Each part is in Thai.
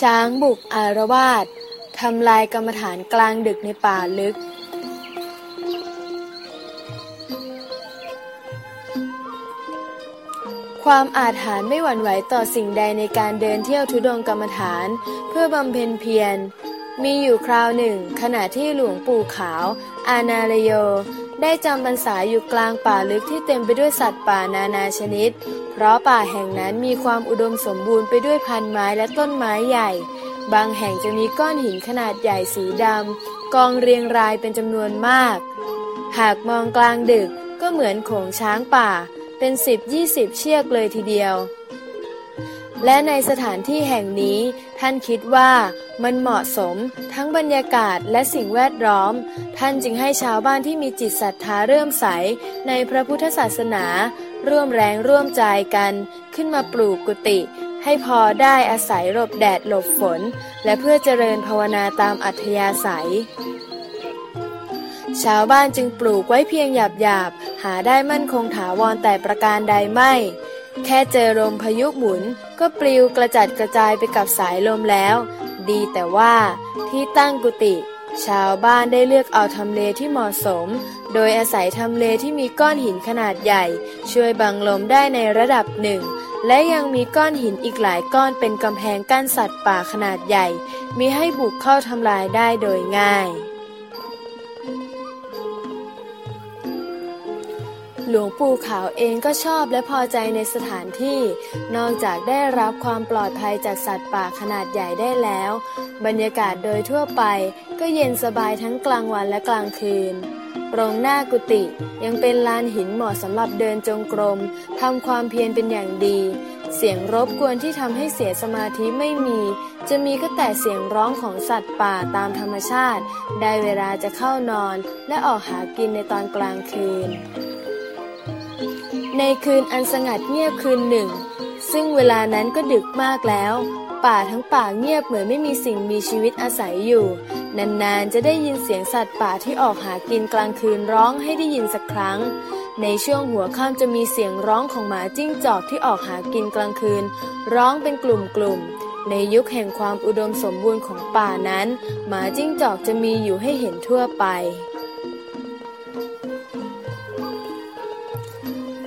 ช้างบุกอารวาสทำลายกรรมฐานกลางดึกในป่าลึก ความอาถรรพ์ไม่หวั่นไหวต่อสิ่งใดในการเดินเที่ยวทุดงกรรมฐานเพื่อบำเพ็ญเพียร มีอยู่คราวหนึ่ง ขณะที่หลวงปู่ขาว อานาลโย ได้จำพรรษาอยู่กลางป่าลึกที่เต็มไปด้วยสัตว์ป่านานาชนิด เพราะป่าแห่งนั้นมีความอุดมสมบูรณ์ไปด้วยพันไม้และต้นไม้ใหญ่ บางแห่งจะมีก้อนหินขนาดใหญ่สีดำกองเรียงรายเป็นจำนวนมาก หากมองกลางดึกก็เหมือนโขงช้างป่า เป็นสิบยี่สิบเชือกเลยทีเดียว และในสถานที่แห่งนี้ท่านคิดว่ามันเหมาะสมทั้งบรรยากาศและสิ่งแวดล้อม ท่านจึงให้ชาวบ้านที่มีจิตศรัทธาเริ่มใสในพระพุทธศาสนา ร่วมแรงร่วมใจกัน ขึ้นมาปลูกกุฏิให้พอได้อาศัยหลบแดดหลบฝน และเพื่อเจริญภาวนาตามอัธยาศัย ชาวบ้านจึงปลูกไว้เพียงหยาบหยาบหาได้มั่นคงถาวรแต่ประการใดไม่ แค่เจอลมพายุหมุน ก็ปลิวกระจัดกระจายไปกับสายลมแล้ว ดีแต่ว่าที่ตั้งกุฏิชาวบ้านได้เลือกเอาทำเลที่เหมาะสม โดยอาศัยทำเลที่มีก้อนหินขนาดใหญ่ ช่วยบังลมได้ในระดับหนึ่ง และยังมีก้อนหินอีกหลายก้อนเป็นกำแพงกั้นสัตว์ป่าขนาดใหญ่ มีให้บุกเข้าทำลายได้โดยง่าย หลวงปู่ขาวเองก็ชอบและพอใจในสถานที่ นอกจากได้รับความปลอดภัยจากสัตว์ป่าขนาดใหญ่ได้แล้ว บรรยากาศโดยทั่วไปก็เย็นสบายทั้งกลางวันและกลางคืนตรงหน้ากุฏิยังเป็นลานหินเหมาะสำหรับเดินจงกรมทำความเพียรเป็นอย่างดี เสียงรบกวนที่ทำให้เสียสมาธิไม่มี จะมีก็แต่เสียงร้องของสัตว์ป่าตามธรรมชาติ ได้เวลาจะเข้านอนและออกหากินในตอนกลางคืน ในคืนอันสงัดเงียบคืนหนึ่ง ซึ่งเวลานั้นก็ดึกมากแล้ว ป่าทั้งป่าเงียบเหมือนไม่มีสิ่งมีชีวิตอาศัยอยู่ นานๆจะได้ยินเสียงสัตว์ป่าที่ออกหากินกลางคืนร้องให้ได้ยินสักครั้ง ในช่วงหัวค่ำจะมีเสียงร้องของหมาจิ้งจอกที่ออกหากินกลางคืน ร้องเป็นกลุ่มๆในยุคแห่งความอุดมสมบูรณ์ของป่านั้น หมาจิ้งจอกจะมีอยู่ให้เห็นทั่วไป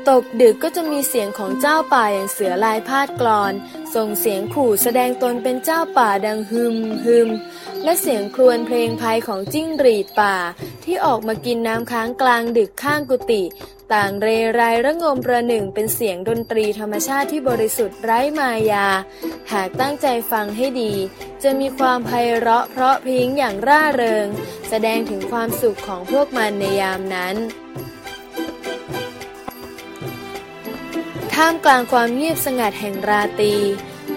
ตกดึกก็จะมีเสียงของเจ้าป่าอย่างเสือลายพาดกรอน ส่งเสียงขู่แสดงตนเป็นเจ้าป่าดังฮึมฮึมและเสียงครวญเพลงภัยของจิ้งหรีดป่า ที่ออกมากินน้ำค้างกลางดึกข้างกุฏิต่างเรไรระงมประหนึ่งเป็นเสียงดนตรีธรรมชาติที่บริสุทธิ์ไร้มายา หากตั้งใจฟังให้ดี จะมีความไพเราะเพราะพริ้งอย่างร่าเริง แสดงถึงความสุขของพวกมันในยามนั้น ท่ามกลางความเงียบสงัดแห่งราตรี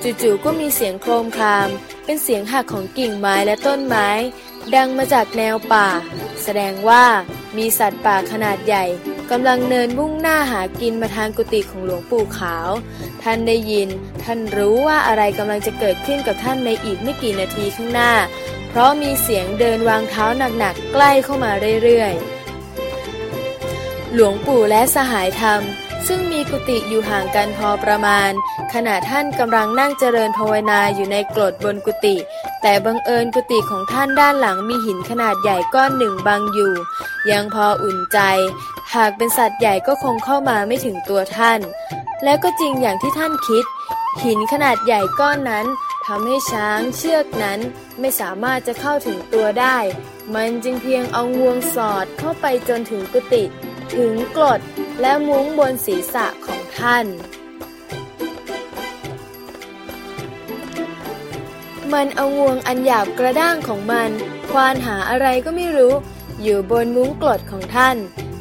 จู่ๆก็มีเสียงโครมคราม เป็นเสียงหักของกิ่งไม้และต้นไม้ ดังมาจากแนวป่า แสดงว่ามีสัตว์ป่าขนาดใหญ่กำลังเนินมุ่งหน้าหากินมาทางกุฏิของหลวงปู่ขาว ท่านได้ยิน ท่านรู้ว่าอะไรกำลังจะเกิดขึ้นกับท่านในอีกไม่กี่นาทีข้างหน้า เพราะมีเสียงเดินวางเท้าหนักๆใกล้เข้ามาเรื่อยๆ หลวงปู่และสหายธรรม ซึ่งมีกุฏิอยู่ห่างกันพอประมาณ ขณะท่านกำลังนั่งเจริญภาวนาอยู่ในกรดบนกุฏิแต่บังเอิญกุฏิของท่านด้านหลังมีหินขนาดใหญ่ก้อนหนึ่งบังอยู่ ยังพออุ่นใจ หากเป็นสัตว์ใหญ่ก็คงเข้ามาไม่ถึงตัวท่าน และก็จริงอย่างที่ท่านคิด หินขนาดใหญ่ก้อนนั้นทำให้ช้างเชือกนั้นไม่สามารถจะเข้าถึงตัวได้ มันจึงเพียงเอางวงสอดเข้าไปจนถึงกุฏิถึงกรด และมุ้งบนศีรษะของท่าน มันเอางวงอันหยาบกระด้างของมัน ควานหาอะไรก็ไม่รู้ อยู่บนมุ้งกรดของท่าน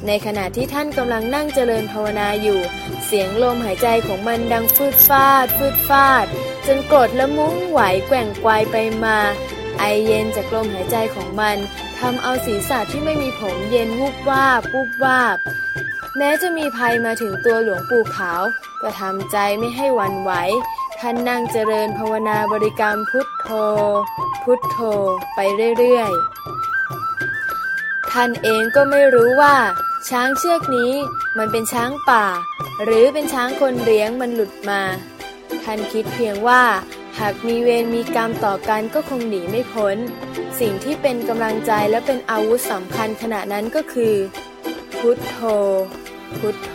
ในขณะที่ท่านกำลังนั่งเจริญภาวนาอยู่ เสียงลมหายใจของมันดังฟืดฟาดฟืดฟาด จนกรดและมุ้งไหวแกว่งไกวไปมา ไอเย็นจากลมหายใจของมันทำเอาศีรษะที่ไม่มีผมเย็นวูบวาบวูบวาบ แม้จะมีภัยมาถึงตัวหลวงปู่ขาว ก็ทำใจไม่ให้วันไหว ท่านนั่งเจริญภาวนาบริกรรมพุทโธ พุทโธไปเรื่อยๆ ท่านเองก็ไม่รู้ว่า ช้างเชือกนี้มันเป็นช้างป่า หรือเป็นช้างคนเลี้ยงมันหลุดมา ท่านคิดเพียงว่า หากมีเวรมีกรรมต่อกันก็คงหนีไม่พ้น สิ่งที่เป็นกำลังใจและเป็นอาวุธสำคัญขณะนั้นก็คือ พุทโธ พุทโธ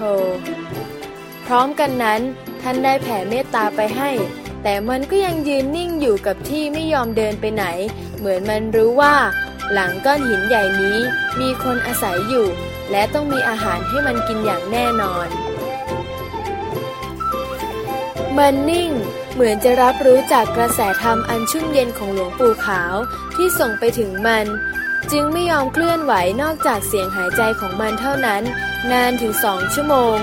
พร้อมกันนั้น ท่านได้แผ่เมตตาไปให้ แต่มันก็ยังยืนนิ่งอยู่กับที่ไม่ยอมเดินไปไหน เหมือนมันรู้ว่า หลังก้อนหินใหญ่นี้ มีคนอาศัยอยู่ และต้องมีอาหารให้มันกินอย่างแน่นอน มันนิ่งเหมือนจะรับรู้จากกระแสธรรมอันชุ่มเย็นของหลวงปู่ขาวที่ส่งไปถึงมัน จึงไม่ยอมเคลื่อนไหวนอกจากเสียงหายใจของมันเท่านั้น นานถึงสองชั่วโมง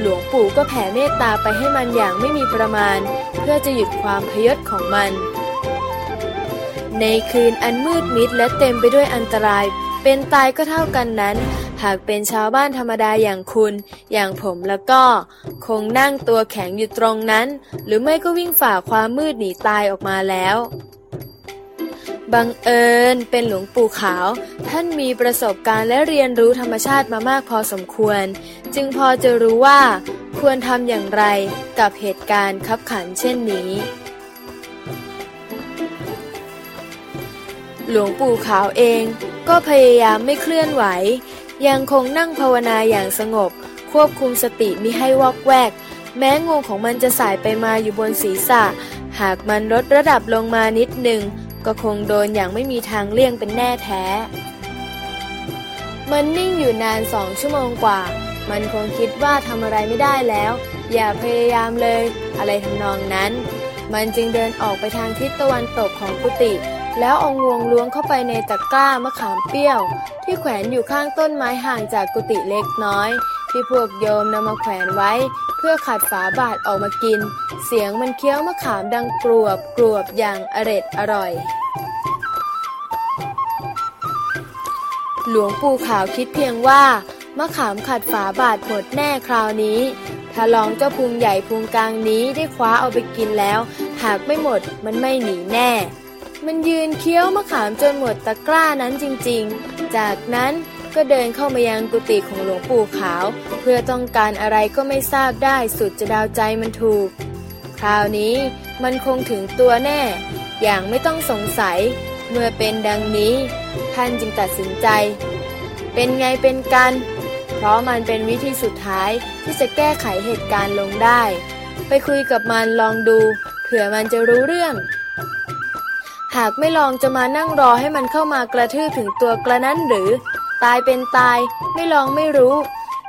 หลวงปู่ก็แผ่เมตตาไปให้มันอย่างไม่มีประมาณ เพื่อจะหยุดความพยศของมัน ในคืนอันมืดมิดและเต็มไปด้วยอันตราย เป็นตายก็เท่ากันนั้น หากเป็นชาวบ้านธรรมดาอย่างคุณ อย่างผมแล้วก็ คงนั่งตัวแข็งอยู่ตรงนั้น หรือไม่ก็วิ่งฝ่าความมืดหนีตายออกมาแล้ว บังเอิญเป็นหลวงปู่ขาว ท่านมีประสบการณ์และเรียนรู้ธรรมชาติมามากพอสมควร จึงพอจะรู้ว่า ควรทำอย่างไรกับเหตุการณ์ขับขันเช่นนี้ หลวงปู่ขาวเองก็พยายามไม่เคลื่อนไหว ยังคงนั่งภาวนาอย่างสงบ ควบคุมสติมิให้วอกแวก แม้งูของมันจะสายไปมาอยู่บนศีรษะ หากมันลดระดับลงมานิดหนึ่ง ก็คงโดนอย่างไม่มีทางเลี่ยงเป็นแน่แท้ มันนิ่งอยู่นานสองชั่วโมงกว่า มันคงคิดว่าทำอะไรไม่ได้แล้ว อย่าพยายามเลย อะไรทำนองนั้น มันจึงเดินออกไปทางทิศตะวันตกของกุฏิแล้วเอางวงล้วงเข้าไปในตะกร้ามะขามเปรี้ยว ที่แขวนอยู่ข้างต้นไม้ห่างจากกุฏิเล็กน้อย ที่พวกโยมนำมาแขวนไว้ เพื่อขัดฝาบาทออกมากิน เสียงมันเคี้ยวมะขามดังกรวบกรวบอย่างอร็ดอร่อย หลวงปู่ขาวคิดเพียงว่ามะขามขัดฝาบาทหมดแน่คราวนี้ ถ้าลองเจ้าพุงใหญ่พุงกลางนี้ได้คว้าเอาไปกินแล้ว หากไม่หมดมันไม่หนีแน่ มันยืนเคี้ยวมะขามจนหมดตะกร้านั้นจริงๆ จากนั้น ก็เดินเข้ามายังกุฏิของหลวงปู่ขาว เพื่อต้องการอะไรก็ไม่ทราบได้สุดจะดาวใจมันถูก คราวนี้มันคงถึงตัวแน่ อย่างไม่ต้องสงสัย เมื่อเป็นดังนี้ ท่านจึงตัดสินใจ เป็นไงเป็นกัน เพราะมันเป็นวิธีสุดท้ายที่จะแก้ไขเหตุการณ์ลงได้ ไปคุยกับมันลองดูเผื่อมันจะรู้เรื่องหากไม่ลองจะมานั่งรอให้มันเข้ามากระทืบถึงตัวกระนั้นหรือ ตายเป็นตาย ไม่ลองไม่รู้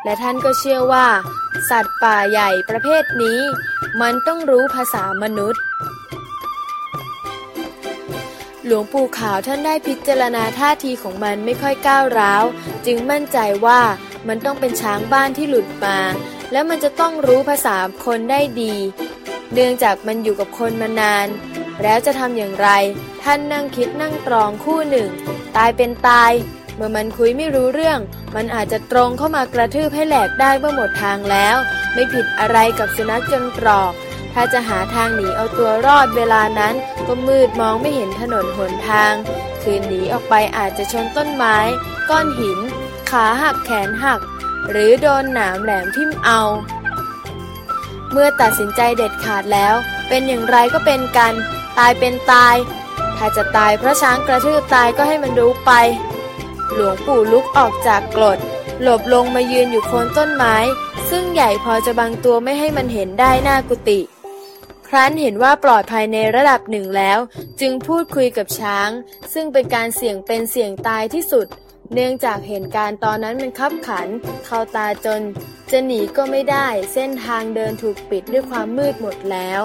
และท่านก็เชื่อว่า สัตว์ป่าใหญ่ประเภทนี้ มันต้องรู้ภาษามนุษย์ หลวงปู่ขาวท่านได้พิจารณาท่าทีของมันไม่ค่อยก้าวร้าว จึงมั่นใจว่ามันต้องเป็นช้างบ้านที่หลุดมา และมันจะต้องรู้ภาษาคนได้ดี เนื่องจากมันอยู่กับคนมานาน แล้วจะทำอย่างไร ท่านนั่งคิดนั่งตรองคู่หนึ่ง ตายเป็นตาย เมื่อมันคุยไม่รู้เรื่อง มันอาจจะตรงเข้ามากระทืบให้แหลกได้เมื่อหมดทางแล้ว ไม่ผิดอะไรกับสุนัขจนตรอก ถ้าจะหาทางหนีเอาตัวรอดเวลานั้น ก็มืดมองไม่เห็นถนนหนทาง คืนหนีออกไปอาจจะชนต้นไม้ ก้อนหิน ขาหักแขนหัก หรือโดนหนามแหลมทิ่มเอา เมื่อตัดสินใจเด็ดขาดแล้ว เป็นอย่างไรก็เป็นกัน ตายเป็นตาย ถ้าจะตายเพราะช้างกระทืบตายก็ให้มันรู้ไป หลวงปู่ลุกออกจากกรด หลบลงมายืนอยู่โคนต้นไม้ ซึ่งใหญ่พอจะบังตัวไม่ให้มันเห็นได้หน้ากุฏิครั้นเห็นว่าปลอดภัยในระดับหนึ่งแล้ว จึงพูดคุยกับช้าง ซึ่งเป็นการเสี่ยงเป็นเสี่ยงตายที่สุด เนื่องจากเหตุการณ์ตอนนั้นมันคับขัน เข้าตาจน จะหนีก็ไม่ได้ เส้นทางเดินถูกปิดด้วยความมืดหมดแล้ว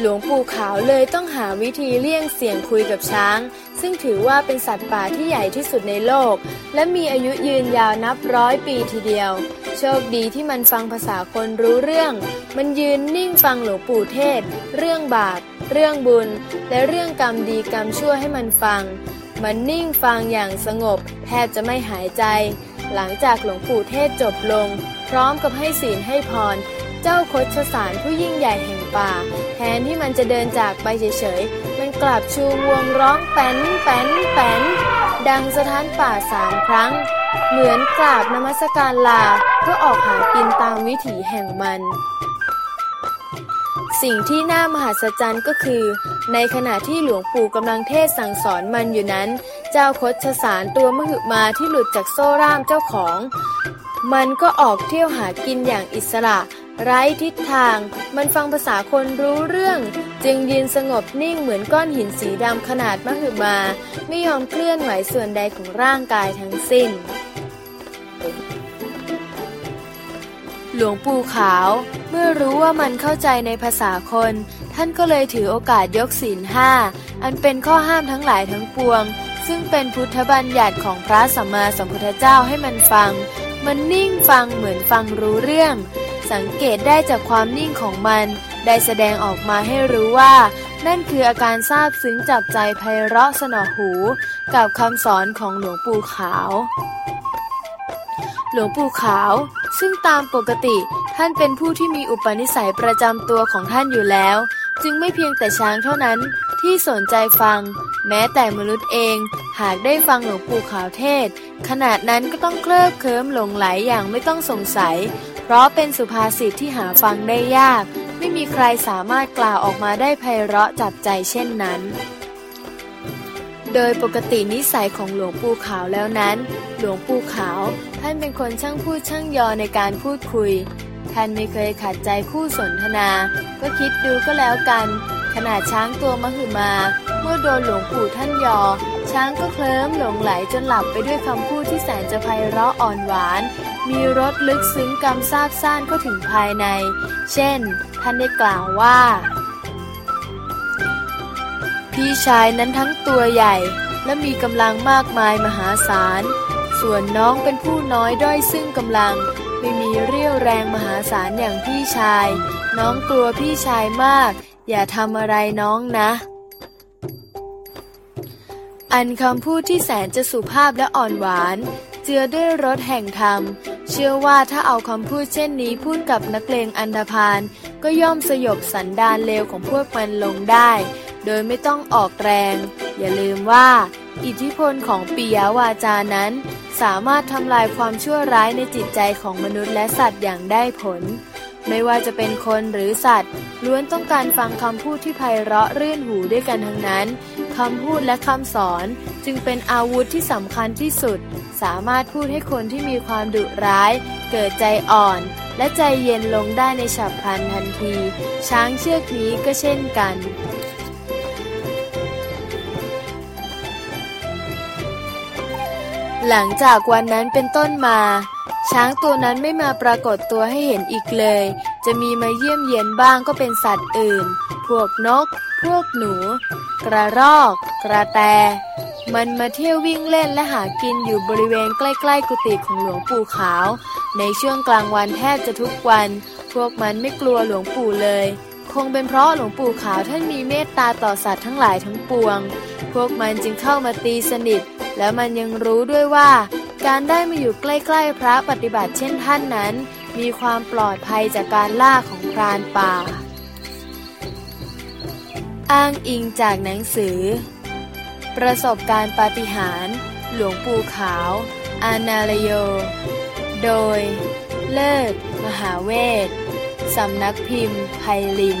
หลวงปู่ขาวเลยต้องหาวิธีเลี่ยงเสี่ยงคุยกับช้าง ซึ่งถือว่าเป็นสัตว์ป่าที่ใหญ่ที่สุดในโลก และมีอายุยืนยาวนับร้อยปีทีเดียว โชคดีที่มันฟังภาษาคนรู้เรื่อง มันยืนนิ่งฟังหลวงปู่เทศ เรื่องบาป เรื่องบุญ และเรื่องกรรมดีกรรมชั่วให้มันฟัง มันนิ่งฟังอย่างสงบ แทบจะไม่หายใจ หลังจากหลวงปู่เทศจบลง พร้อมกับให้ศีลให้พรเจ้าคดสารผู้ยิ่งใหญ่แห่งป่า แทนที่มันจะเดินจากไปเฉยๆ กลับชูวงร้องแป้นแป้นแป้นดังสถานป่าสามครั้ง เหมือนกราบนมัสการลาก็ออกหากินตามวิถีแห่งมัน สิ่งที่น่ามหัศจรรย์ก็คือ ในขณะที่หลวงปู่กำลังเทศสั่งสอนมันอยู่นั้น เจ้าคดชสารตัวมหึมาที่หลุดจากโซ่ร่ามเจ้าของ มันก็ออกเที่ยวหากินอย่างอิสระไร้ทิศทาง มันฟังภาษาคนรู้เรื่อง จึงยืนสงบนิ่งเหมือนก้อนหินสีดำขนาดมหึมา ไม่ยอมเคลื่อนไหวส่วนใดของร่างกายทั้งสิ้น หลวงปู่ขาว เมื่อรู้ว่ามันเข้าใจในภาษาคน ท่านก็เลยถือโอกาสยกศีลห้า อันเป็นข้อห้ามทั้งหลายทั้งปวง ซึ่งเป็นพุทธบัญญัติของพระสัมมาสัมพุทธเจ้าให้มันฟัง มันนิ่งฟังเหมือนฟังรู้เรื่อง สังเกตได้จากความนิ่งของมัน ได้แสดงออกมาให้รู้ว่า นั่นคืออาการซาบซึ้งจับใจไพเราะสนอหู กับคำสอนของหลวงปู่ขาว หลวงปู่ขาว ซึ่งตามปกติท่านเป็นผู้ที่มีอุปนิสัยประจำตัวของท่านอยู่แล้ว จึงไม่เพียงแต่ช้างเท่านั้นที่สนใจฟัง แม้แต่มนุษย์เอง หากได้ฟังหลวงปู่ขาวเทศ ขนาดนั้นก็ต้องเคลิบเคลิ้มหลงไหลอย่างไม่ต้องสงสัย เพราะเป็นสุภาษิตที่หาฟังได้ยาก ไม่มีใครสามารถกล่าวออกมาได้ไพเราะจับใจเช่นนั้น โดยปกตินิสัยของหลวงปู่ขาวแล้วนั้น หลวงปู่ขาวท่านเป็นคนช่างพูดช่างยอในการพูดคุย ท่านไม่เคยขัดใจคู่สนทนา ก็คิดดูก็แล้วกัน ขนาดช้างตัวมหึมา เมื่อโดนหลวงปู่ท่านยอ ช้างก็เคลิ้มหลงไหลจนหลับไปด้วยคำพูดที่แสนจะไพเราะอ่อนหวาน มีรสลึกซึ้งกำซาบซ่านก็ถึงภายใน เช่น ท่านได้กล่าวว่า พี่ชายนั้นทั้งตัวใหญ่ และมีกำลังมากมายมหาศาล ส่วนน้องเป็นผู้น้อยด้อยซึ่งกำลัง ไม่มีเรี่ยวแรงมหาศาลอย่างพี่ชาย น้องกลัวพี่ชายมาก อย่าทำอะไรน้องนะอันคำพูดที่แสนจะสุภาพและอ่อนหวาน เจือด้วยรสแห่งธรรม เชื่อว่าถ้าเอาคำพูดเช่นนี้พูดกับนักเลงอันธพาลก็ย่อมสยบสันดานเลวของพวกมันลงได้ โดยไม่ต้องออกแรง อย่าลืมว่า อิทธิพลของปิยวาจานั้น สามารถทำลายความชั่วร้ายในจิตใจของมนุษย์และสัตว์อย่างได้ผล ไม่ว่าจะเป็นคนหรือสัตว์ ล้วนต้องการฟังคำพูดที่ไพเราะรื่นหูด้วยกันทั้งนั้นคำพูดและคำสอนจึงเป็นอาวุธที่สำคัญที่สุด สามารถพูดให้คนที่มีความดุร้าย เกิดใจอ่อน และใจเย็นลงได้ในฉับพลันทันที ช้างเชือกนี้ก็เช่นกันหลังจากวันนั้นเป็นต้นมา ช้างตัวนั้นไม่มาปรากฏตัวให้เห็นอีกเลย จะมีมาเยี่ยมเยียนบ้างก็เป็นสัตว์อื่น พวกนก พวกหนู กระรอก กระแต มันมาเที่ยววิ่งเล่นและหากินอยู่บริเวณใกล้ๆกุฏิของหลวงปู่ขาว ในช่วงกลางวันแทบจะทุกวัน พวกมันไม่กลัวหลวงปู่เลย คงเป็นเพราะหลวงปู่ขาวท่านมีเมตตาต่อสัตว์ทั้งหลายทั้งปวง พวกมันจึงเข้ามาตีสนิท แล้วมันยังรู้ด้วยว่า การได้มาอยู่ใกล้ๆพระปฏิบัติเช่นท่านนั้น มีความปลอดภัยจากการล่าของพรานป่า อ้างอิงจากหนังสือ ประสบการณ์ปาฏิหาริย์หลวงปู่ขาว อานาลโย โดย เลิศ มหาเวทสำนักพิมพ์ไพลิน